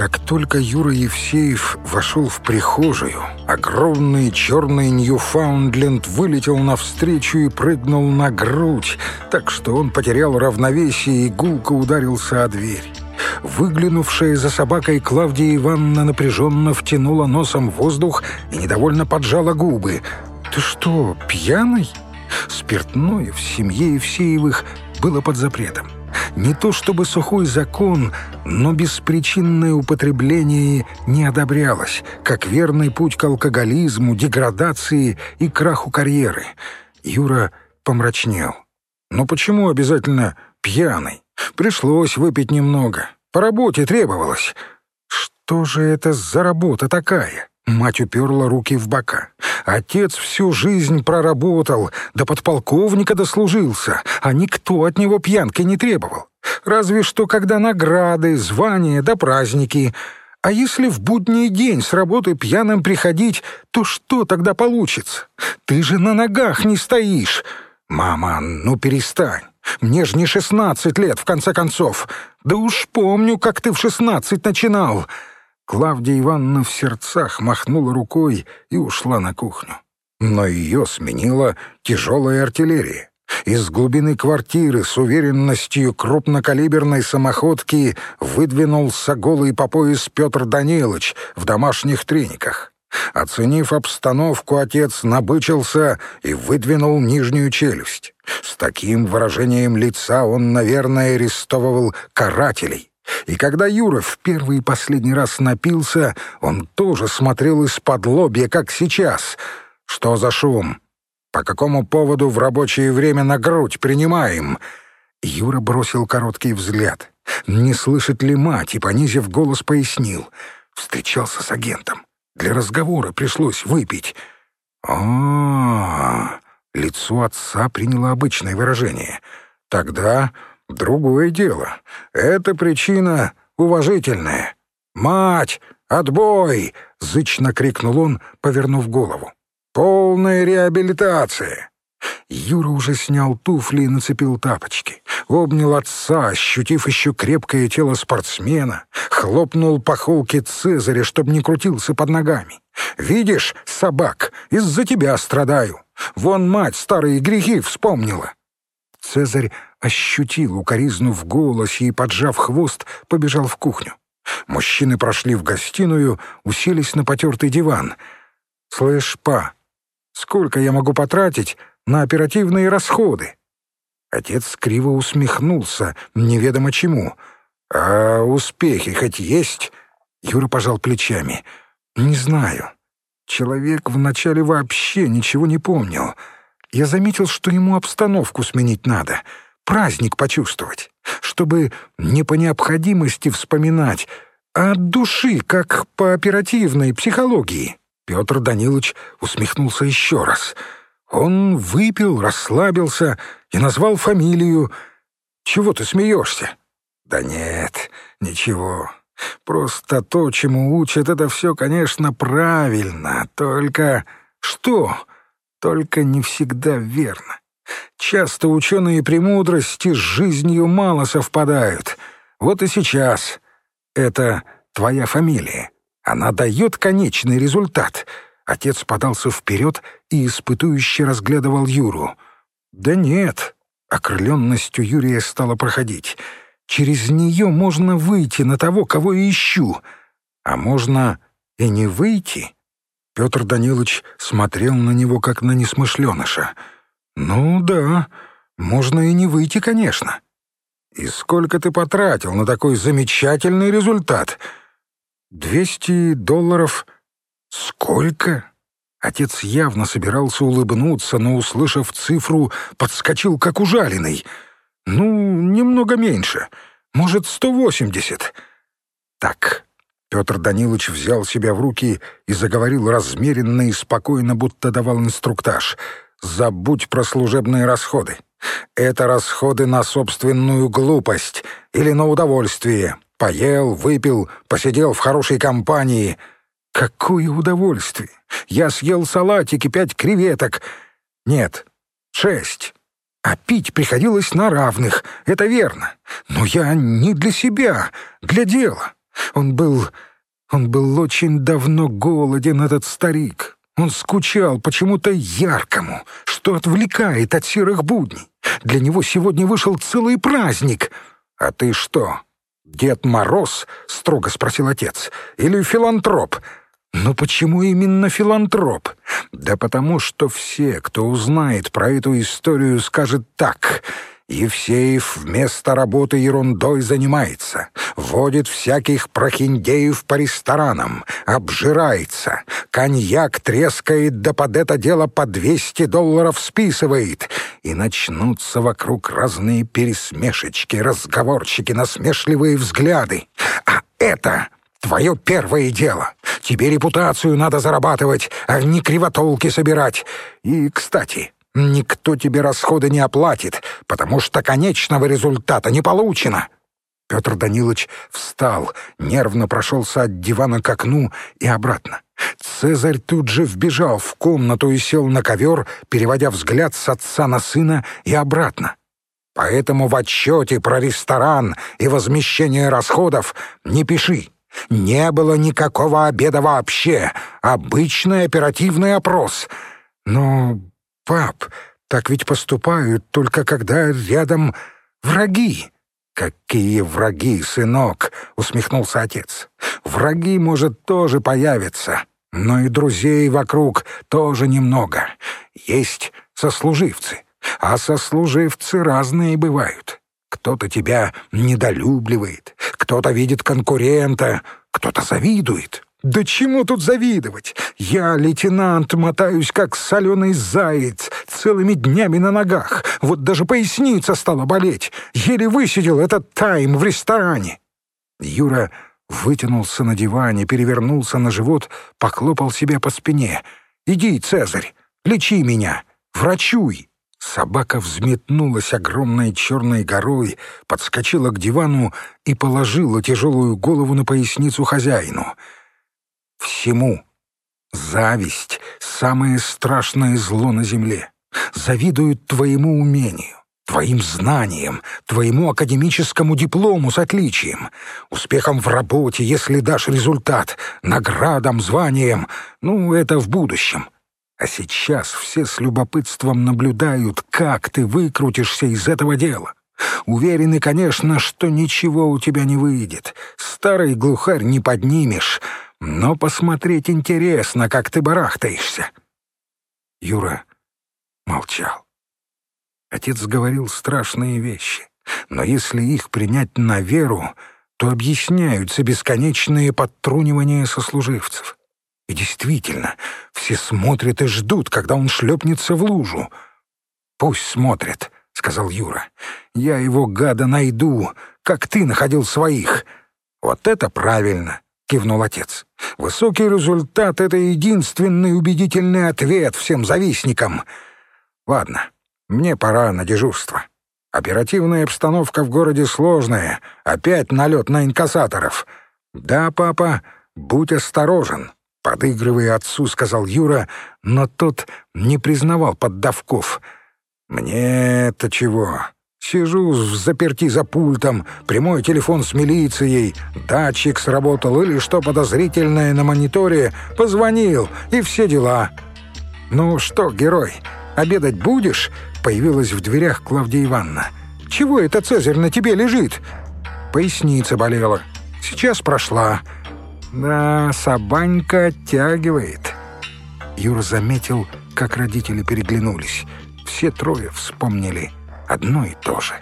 Как только Юра Евсеев вошел в прихожую, огромный черный Ньюфаундленд вылетел навстречу и прыгнул на грудь, так что он потерял равновесие и гулко ударился о дверь. Выглянувшая за собакой Клавдия Ивановна напряженно втянула носом воздух и недовольно поджала губы. «Ты что, пьяный?» Спиртное в семье Евсеевых было под запретом. Не то чтобы сухой закон, но беспричинное употребление не одобрялось, как верный путь к алкоголизму, деградации и краху карьеры. Юра помрачнел. «Но почему обязательно пьяный? Пришлось выпить немного. По работе требовалось». «Что же это за работа такая?» Мать уперла руки в бока. Отец всю жизнь проработал, до подполковника дослужился, а никто от него пьянки не требовал. Разве что когда награды, звания да праздники. А если в будний день с работы пьяным приходить, то что тогда получится? Ты же на ногах не стоишь. Мама, ну перестань. Мне ж не шестнадцать лет, в конце концов. Да уж помню, как ты в шестнадцать начинал. Клавдия Ивановна в сердцах махнула рукой и ушла на кухню. Но ее сменила тяжелая артиллерия. Из глубины квартиры с уверенностью крупнокалиберной самоходки выдвинулся голый по пояс Петр Данилович в домашних трениках. Оценив обстановку, отец набычился и выдвинул нижнюю челюсть. С таким выражением лица он, наверное, арестовывал карателей. И когда Юра в первый и последний раз напился, он тоже смотрел из-под лобья, как сейчас. Что за шум? По какому поводу в рабочее время на грудь принимаем? Юра бросил короткий взгляд. Не слышит ли мать, и, понизив голос, пояснил. Встречался с агентом. Для разговора пришлось выпить. а, -а, -а Лицо отца приняло обычное выражение. Тогда Другое дело. Эта причина уважительная. «Мать! Отбой!» — зычно крикнул он, повернув голову. «Полная реабилитация!» Юра уже снял туфли и нацепил тапочки. Обнял отца, ощутив еще крепкое тело спортсмена. Хлопнул по холке Цезаря, чтобы не крутился под ногами. «Видишь, собак, из-за тебя страдаю. Вон мать старые грехи вспомнила». Цезарь ощутил укоризну в голосе и, поджав хвост, побежал в кухню. Мужчины прошли в гостиную, уселись на потертый диван. «Слышь, па, сколько я могу потратить на оперативные расходы?» Отец криво усмехнулся, неведомо чему. «А успехи хоть есть?» Юра пожал плечами. «Не знаю. Человек вначале вообще ничего не помнил. Я заметил, что ему обстановку сменить надо» праздник почувствовать, чтобы не по необходимости вспоминать, а от души, как по оперативной психологии. Петр Данилович усмехнулся еще раз. Он выпил, расслабился и назвал фамилию. «Чего ты смеешься?» «Да нет, ничего. Просто то, чему учат, это все, конечно, правильно. Только что? Только не всегда верно. Часто ученые премудрости с жизнью мало совпадают. Вот и сейчас. Это твоя фамилия. Она дает конечный результат. Отец подался вперед и испытующе разглядывал Юру. Да нет. Окрыленностью Юрия стала проходить. Через нее можно выйти на того, кого я ищу. А можно и не выйти. Петр Данилович смотрел на него, как на несмышленыша — «Ну да, можно и не выйти, конечно. И сколько ты потратил на такой замечательный результат? Двести долларов? Сколько?» Отец явно собирался улыбнуться, но, услышав цифру, подскочил как ужаленный. «Ну, немного меньше. Может, сто восемьдесят?» «Так». Петр Данилович взял себя в руки и заговорил размеренно и спокойно, будто давал инструктаж — забудь про служебные расходы. Это расходы на собственную глупость или на удовольствие. Поел, выпил, посидел в хорошей компании. Какое удовольствие! Я съел салатик и пять креветок. Нет, шесть. А пить приходилось на равных, это верно. Но я не для себя, для дела. Он был... он был очень давно голоден, этот старик. Он скучал почему-то яркому, что отвлекает от серых будней. Для него сегодня вышел целый праздник. «А ты что, Дед Мороз?» — строго спросил отец. «Или филантроп?» «Но почему именно филантроп?» «Да потому что все, кто узнает про эту историю, скажет так. Евсеев вместо работы ерундой занимается, водит всяких прохиндеев по ресторанам, обжирается, коньяк трескает, да под это дело по 200 долларов списывает, и начнутся вокруг разные пересмешечки, разговорчики, насмешливые взгляды. А это твое первое дело. Тебе репутацию надо зарабатывать, а не кривотолки собирать. И, кстати, Никто тебе расходы не оплатит, потому что конечного результата не получено». Петр Данилович встал, нервно прошелся от дивана к окну и обратно. Цезарь тут же вбежал в комнату и сел на ковер, переводя взгляд с отца на сына и обратно. «Поэтому в отчете про ресторан и возмещение расходов не пиши. Не было никакого обеда вообще. Обычный оперативный опрос. Но пап, так ведь поступают только когда рядом враги». «Какие враги, сынок!» — усмехнулся отец. «Враги, может, тоже появятся, но и друзей вокруг тоже немного. Есть сослуживцы, а сослуживцы разные бывают. Кто-то тебя недолюбливает, кто-то видит конкурента, кто-то завидует. Да чему тут завидовать? Я, лейтенант, мотаюсь, как соленый заяц, целыми днями на ногах. Вот даже поясница стала болеть. Еле высидел этот тайм в ресторане. Юра вытянулся на диване, перевернулся на живот, поклопал себя по спине. «Иди, Цезарь, лечи меня, врачуй!» Собака взметнулась огромной черной горой, подскочила к дивану и положила тяжелую голову на поясницу хозяину — всему. Зависть — самое страшное зло на земле. Завидуют твоему умению, твоим знаниям, твоему академическому диплому с отличием, успехом в работе, если дашь результат, наградам, званиям. Ну, это в будущем. А сейчас все с любопытством наблюдают, как ты выкрутишься из этого дела. Уверены, конечно, что ничего у тебя не выйдет. Старый глухарь не поднимешь, но посмотреть интересно, как ты барахтаешься». Юра молчал. Отец говорил страшные вещи, но если их принять на веру, то объясняются бесконечные подтрунивания сослуживцев. И действительно, все смотрят и ждут, когда он шлепнется в лужу. «Пусть смотрят», — сказал Юра. «Я его, гада, найду, как ты находил своих. Вот это правильно кивнул отец. «Высокий результат — это единственный убедительный ответ всем завистникам. Ладно, мне пора на дежурство. Оперативная обстановка в городе сложная, опять налет на инкассаторов. Да, папа, будь осторожен». Подыгрывая отцу, сказал Юра, но тот не признавал поддавков. «Мне-то чего? Сижу в заперти за пультом, прямой телефон с милицией, датчик сработал или что подозрительное на мониторе, позвонил и все дела. «Ну что, герой, обедать будешь?» — появилась в дверях Клавдия Ивановна. «Чего это Цезарь на тебе лежит?» Поясница болела. «Сейчас прошла». «Да, Сабанька оттягивает». Юра заметил, как родители переглянулись. Все трое вспомнили — одно и то же.